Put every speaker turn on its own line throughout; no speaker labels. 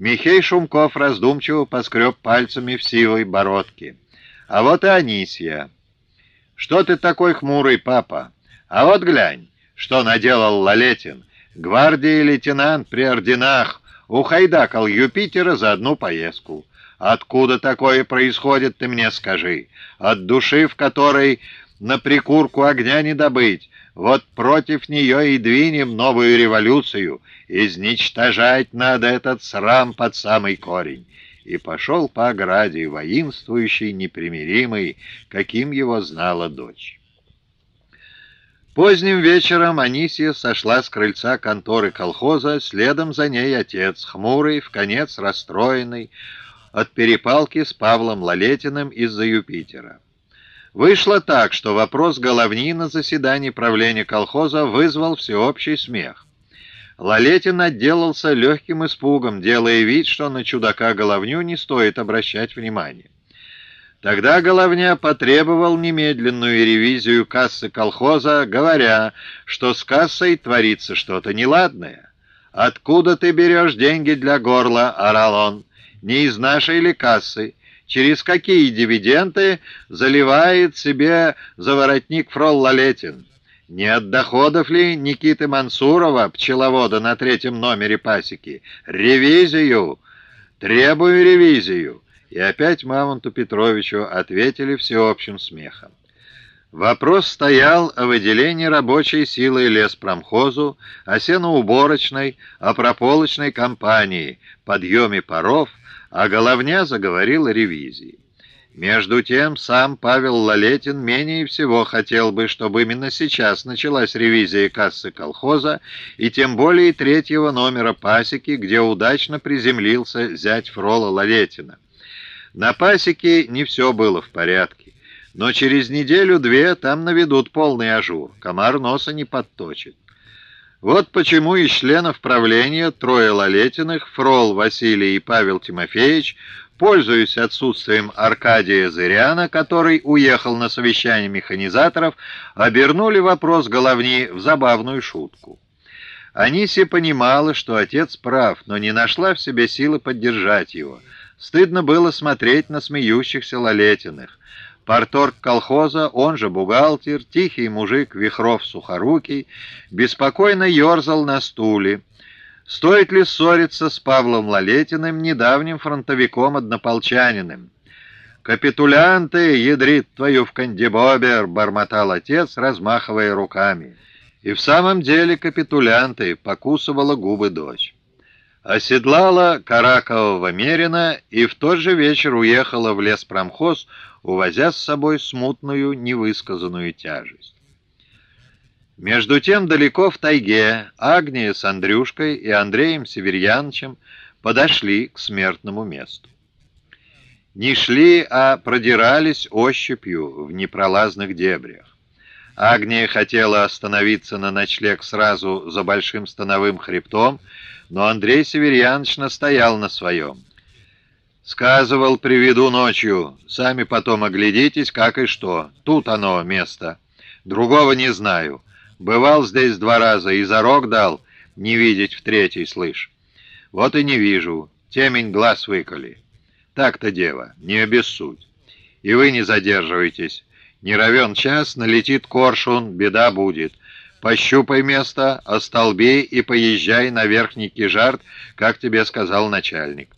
Михей Шумков раздумчиво поскреб пальцами в сивой бородке. А вот и Анисья. «Что ты такой хмурый, папа? А вот глянь, что наделал Лалетин. Гвардии лейтенант при орденах ухайдакал Юпитера за одну поездку. Откуда такое происходит, ты мне скажи. От души, в которой на прикурку огня не добыть. Вот против нее и двинем новую революцию. Изничтожать надо этот срам под самый корень. И пошел по ограде, воинствующий, непримиримый, каким его знала дочь. Поздним вечером Анисия сошла с крыльца конторы колхоза, следом за ней отец, хмурый, в конец расстроенный, от перепалки с Павлом Лалетиным из-за Юпитера. Вышло так, что вопрос головни на заседании правления колхоза вызвал всеобщий смех. Лалетин отделался легким испугом, делая вид, что на чудака головню не стоит обращать внимания. Тогда Головня потребовал немедленную ревизию кассы колхоза, говоря, что с кассой творится что-то неладное. «Откуда ты берешь деньги для горла?» — орал он. «Не из нашей ли кассы?» через какие дивиденды заливает себе заворотник фрол Лалетин. Не от доходов ли Никиты Мансурова, пчеловода на третьем номере пасеки? Ревизию! Требую ревизию! И опять Мамонту Петровичу ответили всеобщим смехом. Вопрос стоял о выделении рабочей силы леспромхозу, о сеноуборочной, о прополочной компании, подъеме паров, а Головня заговорил о ревизии. Между тем, сам Павел Лалетин менее всего хотел бы, чтобы именно сейчас началась ревизия кассы колхоза и тем более третьего номера пасеки, где удачно приземлился зять Фрола Лалетина. На пасеке не все было в порядке, но через неделю-две там наведут полный ажур, комар носа не подточит. Вот почему из членов правления трое Лалетиных, Фрол Василий и Павел Тимофеевич, пользуясь отсутствием Аркадия Зыряна, который уехал на совещание механизаторов, обернули вопрос головни в забавную шутку. Анисия понимала, что отец прав, но не нашла в себе силы поддержать его. Стыдно было смотреть на смеющихся Лалетиных. Парторг колхоза, он же бухгалтер, тихий мужик Вихров Сухорукий, беспокойно ерзал на стуле. Стоит ли ссориться с Павлом Лалетиным, недавним фронтовиком-однополчаниным? «Капитулянты, ядрит твою в кандибобер!» — бормотал отец, размахивая руками. И в самом деле капитулянты покусывала губы дочь. Оседлала Каракового Мерина и в тот же вечер уехала в леспромхоз, увозя с собой смутную невысказанную тяжесть. Между тем далеко в тайге Агния с Андрюшкой и Андреем Северьяновичем подошли к смертному месту. Не шли, а продирались ощупью в непролазных дебрях. Агния хотела остановиться на ночлег сразу за большим становым хребтом, но Андрей Северьянович настоял на своем. Сказывал, приведу ночью. Сами потом оглядитесь, как и что. Тут оно, место. Другого не знаю. Бывал здесь два раза и зарок дал, не видеть в третий, слышь. Вот и не вижу. Темень глаз выколи. Так-то дева, не обессудь. И вы не задерживайтесь. Не равен час, налетит коршун, беда будет. Пощупай место, остолбей и поезжай на верхний кижарт, как тебе сказал начальник.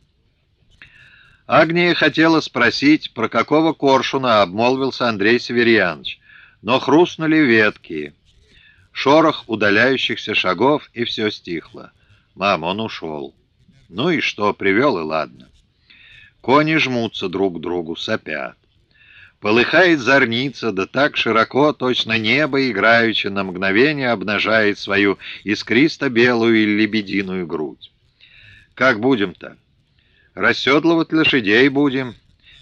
Агния хотела спросить, про какого коршуна обмолвился Андрей Северьянович, но хрустнули ветки. Шорох удаляющихся шагов, и все стихло. Мам, он ушел. Ну и что, привел, и ладно. Кони жмутся друг к другу, сопят. Полыхает зорница, да так широко, точно небо, играючи на мгновение, обнажает свою искристо-белую и лебединую грудь. Как будем-то? Расседлывать лошадей будем.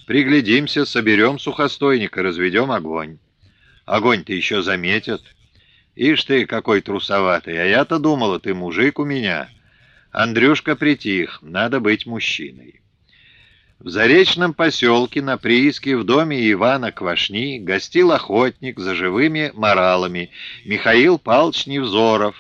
Приглядимся, соберем сухостойника, разведем огонь. Огонь-то еще заметят. Ишь ты, какой трусоватый, а я-то думала, ты мужик у меня. Андрюшка притих, надо быть мужчиной. В заречном поселке на прииске в доме Ивана Квашни гостил охотник за живыми моралами Михаил Павлович Невзоров,